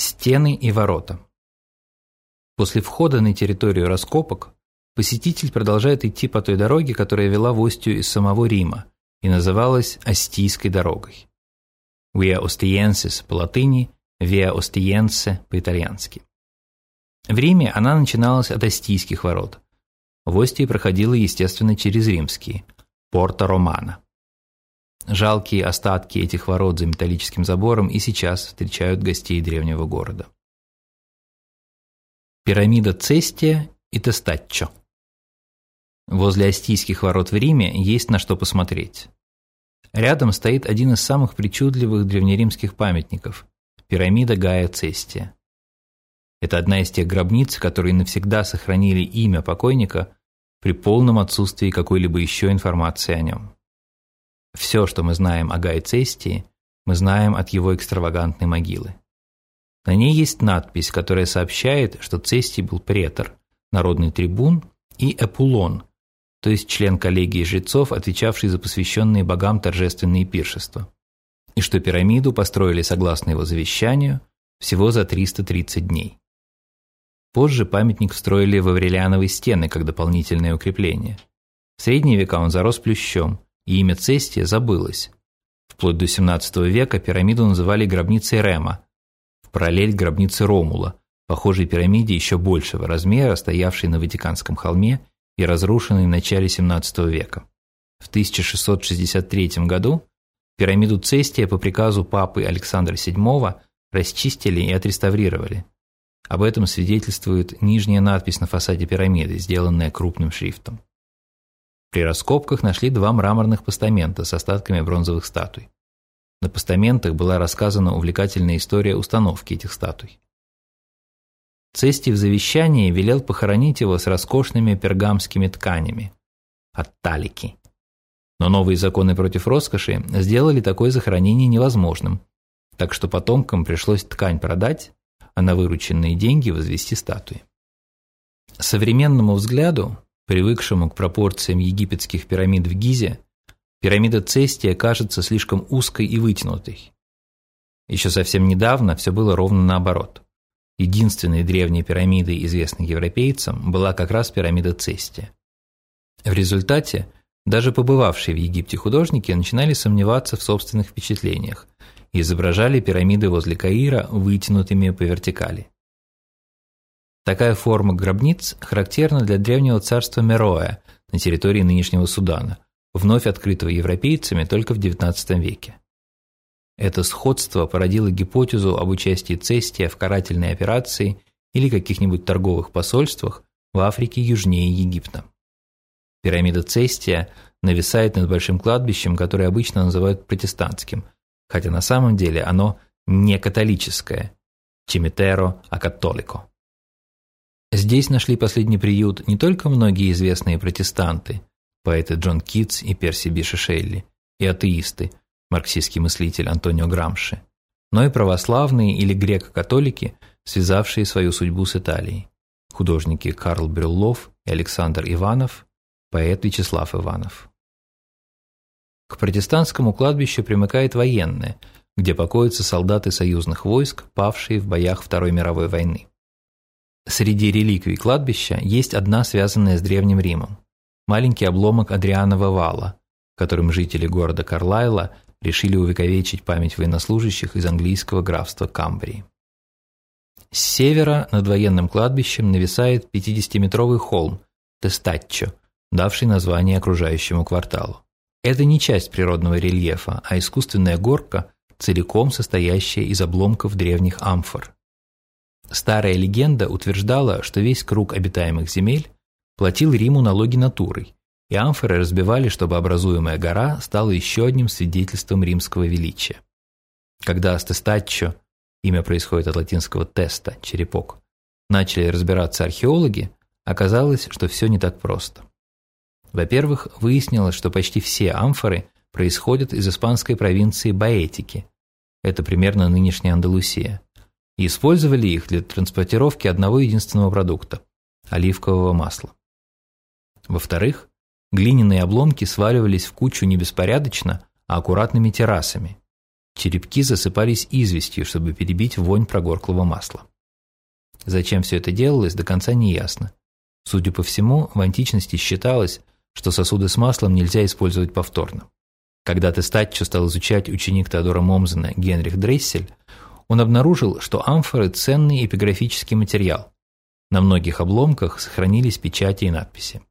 Стены и ворота. После входа на территорию раскопок посетитель продолжает идти по той дороге, которая вела в Остию из самого Рима и называлась Остийской дорогой. Via Ostiensis по латыни, Via Ostiense по-итальянски. В Риме она начиналась от Остийских ворот. В Остии проходила, естественно, через римские – Порта Романа. Жалкие остатки этих ворот за металлическим забором и сейчас встречают гостей древнего города. Пирамида Цестия и Тестаччо. Возле Астийских ворот в Риме есть на что посмотреть. Рядом стоит один из самых причудливых древнеримских памятников – пирамида Гая Цестия. Это одна из тех гробниц, которые навсегда сохранили имя покойника при полном отсутствии какой-либо еще информации о нем. Все, что мы знаем о Гае Цестии, мы знаем от его экстравагантной могилы. На ней есть надпись, которая сообщает, что Цестий был претор, народный трибун и эпулон, то есть член коллегии жрецов, отвечавший за посвященные богам торжественные пиршества, и что пирамиду построили согласно его завещанию всего за 330 дней. Позже памятник встроили в Аврелиановые стены как дополнительное укрепление. В средние века он зарос плющом – и имя Цестия забылось. Вплоть до XVII века пирамиду называли гробницей Рема, в параллель гробнице Ромула, похожей пирамиде еще большего размера, стоявшей на Ватиканском холме и разрушенной в начале XVII века. В 1663 году пирамиду Цестия по приказу папы Александра VII расчистили и отреставрировали. Об этом свидетельствует нижняя надпись на фасаде пирамиды, сделанная крупным шрифтом. При раскопках нашли два мраморных постамента с остатками бронзовых статуй. На постаментах была рассказана увлекательная история установки этих статуй. Цестий в завещании велел похоронить его с роскошными пергамскими тканями от талики. Но новые законы против роскоши сделали такое захоронение невозможным, так что потомкам пришлось ткань продать, а на вырученные деньги возвести статуи. Современному взгляду привыкшему к пропорциям египетских пирамид в Гизе, пирамида Цестия кажется слишком узкой и вытянутой. Еще совсем недавно все было ровно наоборот. Единственной древней пирамидой, известной европейцам, была как раз пирамида Цестия. В результате даже побывавшие в Египте художники начинали сомневаться в собственных впечатлениях и изображали пирамиды возле Каира вытянутыми по вертикали. Такая форма гробниц характерна для древнего царства Мероя на территории нынешнего Судана, вновь открытого европейцами только в XIX веке. Это сходство породило гипотезу об участии Цестия в карательной операции или каких-нибудь торговых посольствах в Африке южнее Египта. Пирамида Цестия нависает над большим кладбищем, которое обычно называют протестантским, хотя на самом деле оно не католическое – Чимитеро а католико. Здесь нашли последний приют не только многие известные протестанты, поэты Джон Китс и Перси Биши и атеисты, марксистский мыслитель Антонио Грамши, но и православные или греко-католики, связавшие свою судьбу с Италией, художники Карл Брюллов и Александр Иванов, поэт Вячеслав Иванов. К протестантскому кладбищу примыкает военное, где покоятся солдаты союзных войск, павшие в боях Второй мировой войны. Среди реликвий кладбища есть одна, связанная с Древним Римом. Маленький обломок Адрианова вала, которым жители города Карлайла решили увековечить память военнослужащих из английского графства Камбрии. С севера над военным кладбищем нависает 50-метровый холм Тестаччо, давший название окружающему кварталу. Это не часть природного рельефа, а искусственная горка, целиком состоящая из обломков древних амфор. Старая легенда утверждала, что весь круг обитаемых земель платил Риму налоги натурой, и амфоры разбивали, чтобы образуемая гора стала еще одним свидетельством римского величия. Когда Астестаччо, имя происходит от латинского «теста» – черепок, начали разбираться археологи, оказалось, что все не так просто. Во-первых, выяснилось, что почти все амфоры происходят из испанской провинции Баэтики. Это примерно нынешняя Андалусия и использовали их для транспортировки одного единственного продукта – оливкового масла. Во-вторых, глиняные обломки сваливались в кучу не беспорядочно, а аккуратными террасами. Черепки засыпались известью, чтобы перебить вонь прогорклого масла. Зачем все это делалось, до конца не ясно. Судя по всему, в античности считалось, что сосуды с маслом нельзя использовать повторно. Когда Тестаччо стал изучать ученик Теодора Момзена Генрих Дрессель, он обнаружил, что амфоры – ценный эпиграфический материал. На многих обломках сохранились печати и надписи.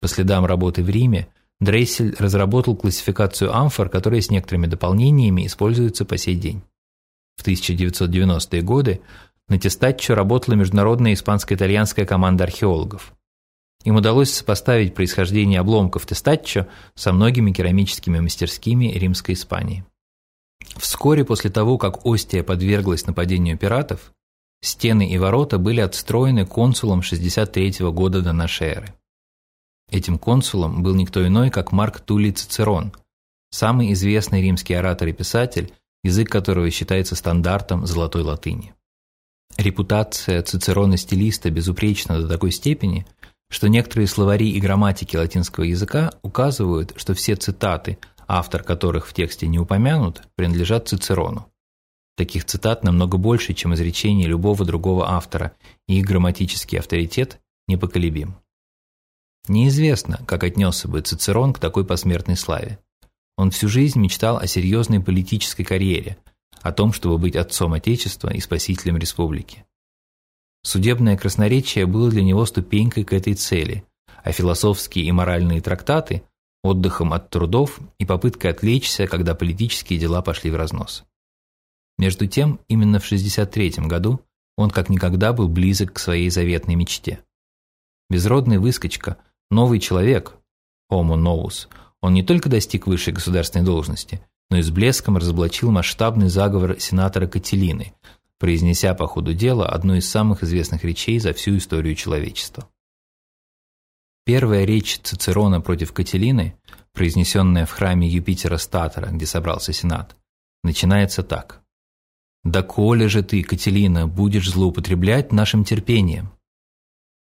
По следам работы в Риме Дрессель разработал классификацию амфор, которая с некоторыми дополнениями используется по сей день. В 1990-е годы на Тестаччо работала международная испанско-итальянская команда археологов. Им удалось сопоставить происхождение обломков Тестаччо со многими керамическими мастерскими Римской Испании. Вскоре после того, как Остия подверглась нападению пиратов, стены и ворота были отстроены консулом 63 года до нашей эры. Этим консулом был никто иной, как Марк Туллий Цицерон, самый известный римский оратор и писатель, язык которого считается стандартом золотой латыни. Репутация Цицерона-стилиста безупречна до такой степени, что некоторые словари и грамматики латинского языка указывают, что все цитаты, автор которых в тексте не упомянут, принадлежат Цицерону. Таких цитат намного больше, чем изречений любого другого автора, и их грамматический авторитет непоколебим. Неизвестно, как отнесся бы Цицерон к такой посмертной славе. Он всю жизнь мечтал о серьезной политической карьере, о том, чтобы быть отцом Отечества и спасителем республики. Судебное красноречие было для него ступенькой к этой цели, а философские и моральные трактаты – отдыхом от трудов и попыткой отвлечься, когда политические дела пошли в разнос. Между тем, именно в 1963 году он как никогда был близок к своей заветной мечте. Безродный выскочка, новый человек, homo novus, он не только достиг высшей государственной должности, но и с блеском разоблачил масштабный заговор сенатора Кателины, произнеся по ходу дела одну из самых известных речей за всю историю человечества. Первая речь Цицерона против Кателины, произнесенная в храме Юпитера Статора, где собрался Сенат, начинается так. «Да коли же ты, Кателина, будешь злоупотреблять нашим терпением?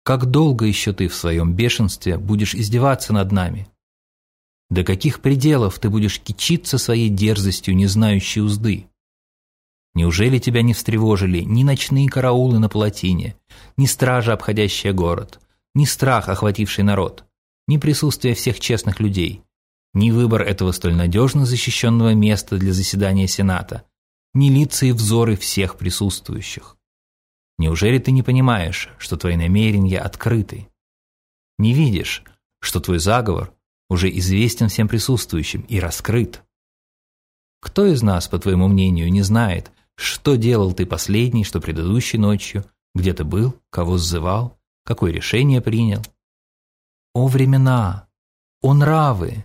Как долго еще ты в своем бешенстве будешь издеваться над нами? До каких пределов ты будешь кичиться своей дерзостью, не знающей узды? Неужели тебя не встревожили ни ночные караулы на палатине, ни стража, обходящая город, ни страх, охвативший народ, ни присутствие всех честных людей, ни выбор этого столь надежно защищенного места для заседания Сената, ни лица и взоры всех присутствующих? Неужели ты не понимаешь, что твои намерения открыты? Не видишь, что твой заговор уже известен всем присутствующим и раскрыт? Кто из нас, по твоему мнению, не знает, что делал ты последней, что предыдущей ночью? Где ты был? Кого сзывал? Какое решение принял? О времена! О нравы!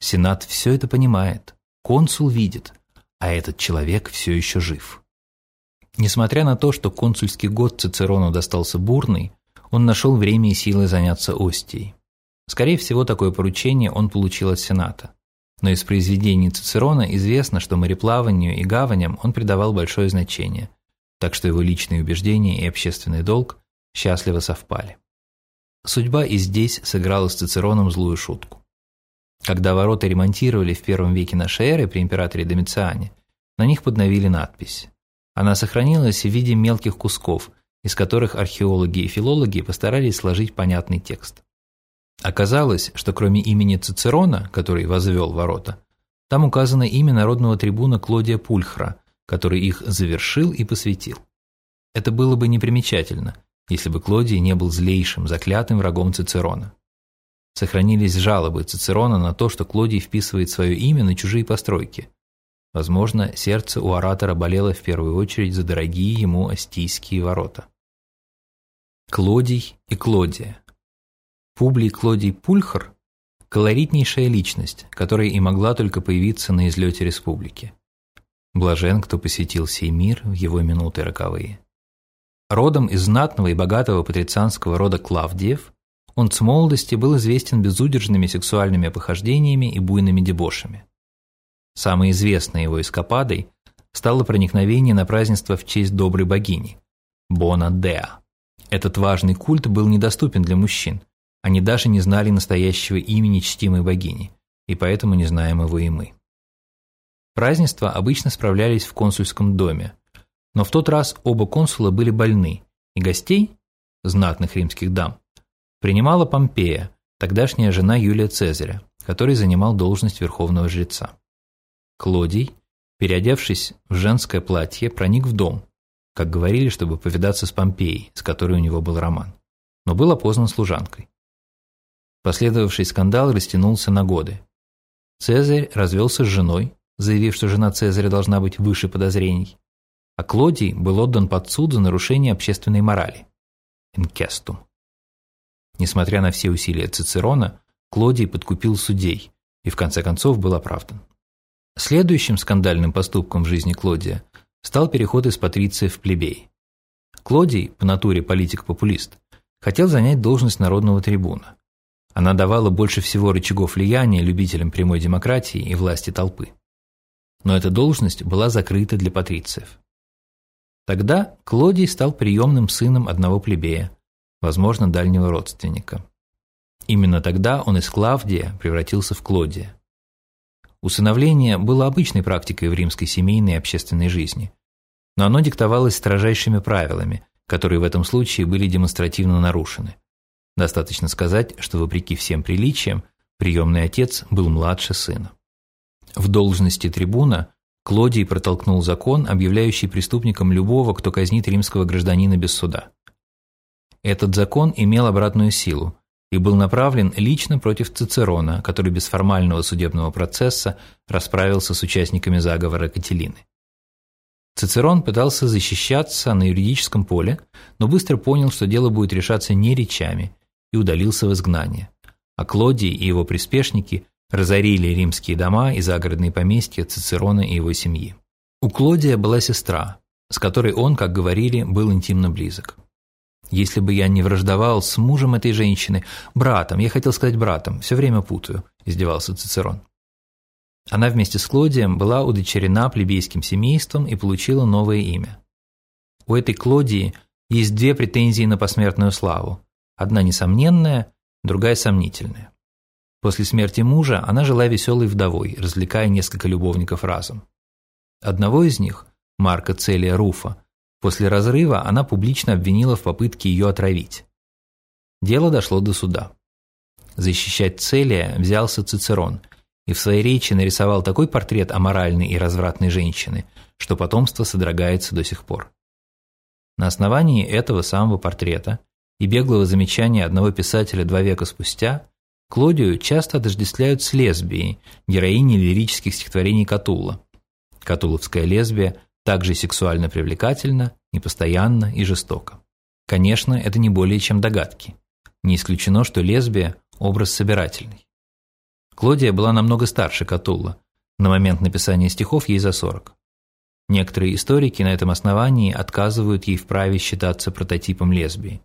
Сенат все это понимает. Консул видит, а этот человек все еще жив. Несмотря на то, что консульский год Цицерону достался бурный, он нашел время и силы заняться Остией. Скорее всего, такое поручение он получил от Сената но из произведений Цицерона известно, что мореплаванию и гаваням он придавал большое значение, так что его личные убеждения и общественный долг счастливо совпали. Судьба и здесь сыграла с Цицероном злую шутку. Когда ворота ремонтировали в первом веке нашей эры при императоре Домициане, на них подновили надпись. Она сохранилась в виде мелких кусков, из которых археологи и филологи постарались сложить понятный текст. Оказалось, что кроме имени Цицерона, который возвел ворота, там указано имя народного трибуна Клодия Пульхра, который их завершил и посвятил. Это было бы непримечательно, если бы Клодий не был злейшим, заклятым врагом Цицерона. Сохранились жалобы Цицерона на то, что Клодий вписывает свое имя на чужие постройки. Возможно, сердце у оратора болело в первую очередь за дорогие ему астийские ворота. Клодий и Клодия Публий Клодий Пульхар – колоритнейшая личность, которая и могла только появиться на излете республики. Блажен, кто посетил сей мир в его минуты роковые. Родом из знатного и богатого патрицианского рода Клавдиев, он с молодости был известен безудержными сексуальными похождениями и буйными дебошами. Самой известной его эскападой стало проникновение на празднество в честь доброй богини – Бона Деа. Этот важный культ был недоступен для мужчин – они даже не знали настоящего имени чтимой богини, и поэтому не знаем его и мы. Празднества обычно справлялись в консульском доме, но в тот раз оба консула были больны, и гостей, знатных римских дам, принимала Помпея, тогдашняя жена Юлия Цезаря, который занимал должность верховного жреца. Клодий, переодевшись в женское платье, проник в дом, как говорили, чтобы повидаться с Помпеей, с которой у него был роман, но был опознан служанкой. Последовавший скандал растянулся на годы. Цезарь развелся с женой, заявив, что жена Цезаря должна быть выше подозрений, а Клодий был отдан под суд за нарушение общественной морали – инкестум. Несмотря на все усилия Цицерона, Клодий подкупил судей и в конце концов был оправдан. Следующим скандальным поступком в жизни Клодия стал переход из патриция в плебей. Клодий, по натуре политик-популист, хотел занять должность народного трибуна. Она давала больше всего рычагов влияния любителям прямой демократии и власти толпы но эта должность была закрыта для патрициев. Тогда Клодий стал приемным сыном одного плебея, возможно, дальнего родственника. Именно тогда он из Клавдия превратился в Клодия. Усыновление было обычной практикой в римской семейной и общественной жизни, но оно диктовалось строжайшими правилами, которые в этом случае были демонстративно нарушены. Достаточно сказать, что вопреки всем приличиям, приемный отец был младше сына. В должности трибуна Клодий протолкнул закон, объявляющий преступником любого, кто казнит римского гражданина без суда. Этот закон имел обратную силу и был направлен лично против Цицерона, который без формального судебного процесса расправился с участниками заговора Кателины. Цицерон пытался защищаться на юридическом поле, но быстро понял, что дело будет решаться не речами, и удалился в изгнание. А Клодий и его приспешники разорили римские дома и загородные поместья Цицерона и его семьи. У Клодия была сестра, с которой он, как говорили, был интимно близок. Если бы я не враждовал с мужем этой женщины, братом, я хотел сказать братом, все время путаю, издевался Цицерон. Она вместе с Клодием была удочерена плебейским семейством и получила новое имя. У этой Клодии есть две претензии на посмертную славу. Одна несомненная, другая сомнительная. После смерти мужа она жила веселой вдовой, развлекая несколько любовников разом. Одного из них, Марка Целия Руфа, после разрыва она публично обвинила в попытке ее отравить. Дело дошло до суда. Защищать Целия взялся Цицерон и в своей речи нарисовал такой портрет аморальной и развратной женщины, что потомство содрогается до сих пор. На основании этого самого портрета и беглого замечания одного писателя два века спустя Клодию часто отождествляют с лесбией, героиней лирических стихотворений Катулла. Катуловская лесбия также сексуально привлекательна, непостоянна и жестока. Конечно, это не более чем догадки. Не исключено, что лесбия – образ собирательный. Клодия была намного старше Катулла. На момент написания стихов ей за 40. Некоторые историки на этом основании отказывают ей в праве считаться прототипом лесбии.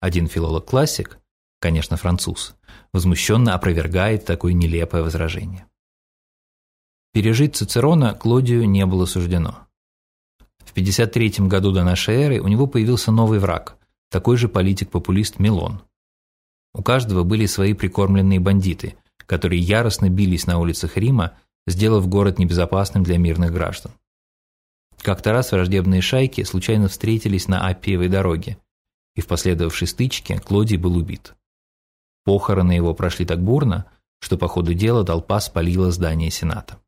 Один филолог-классик, конечно, француз, возмущенно опровергает такое нелепое возражение. Пережить Цицерона Клодию не было суждено. В 53 году до нашей эры у него появился новый враг, такой же политик-популист Милон. У каждого были свои прикормленные бандиты, которые яростно бились на улицах Рима, сделав город небезопасным для мирных граждан. Как-то раз враждебные шайки случайно встретились на Аппиевой дороге, и в последовавшей стычке Клодий был убит. Похороны его прошли так бурно, что по ходу дела толпа спалила здание Сената.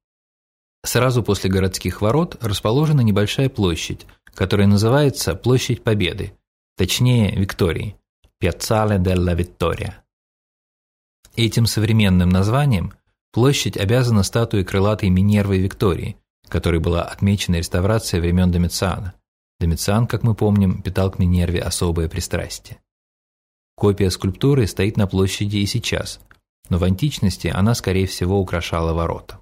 Сразу после городских ворот расположена небольшая площадь, которая называется Площадь Победы, точнее Виктории, Пьяццале делла Виттория. Этим современным названием площадь обязана статуе крылатой Минервы Виктории, которой была отмечена реставрация времен Домициана. Домициан, как мы помним, питал к Минерве особое пристрастие. Копия скульптуры стоит на площади и сейчас, но в античности она, скорее всего, украшала ворота.